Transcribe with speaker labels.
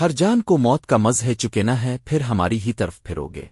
Speaker 1: ہر جان کو موت کا مز ہے چکینا ہے، پھر ہماری ہی طرف پھرو گے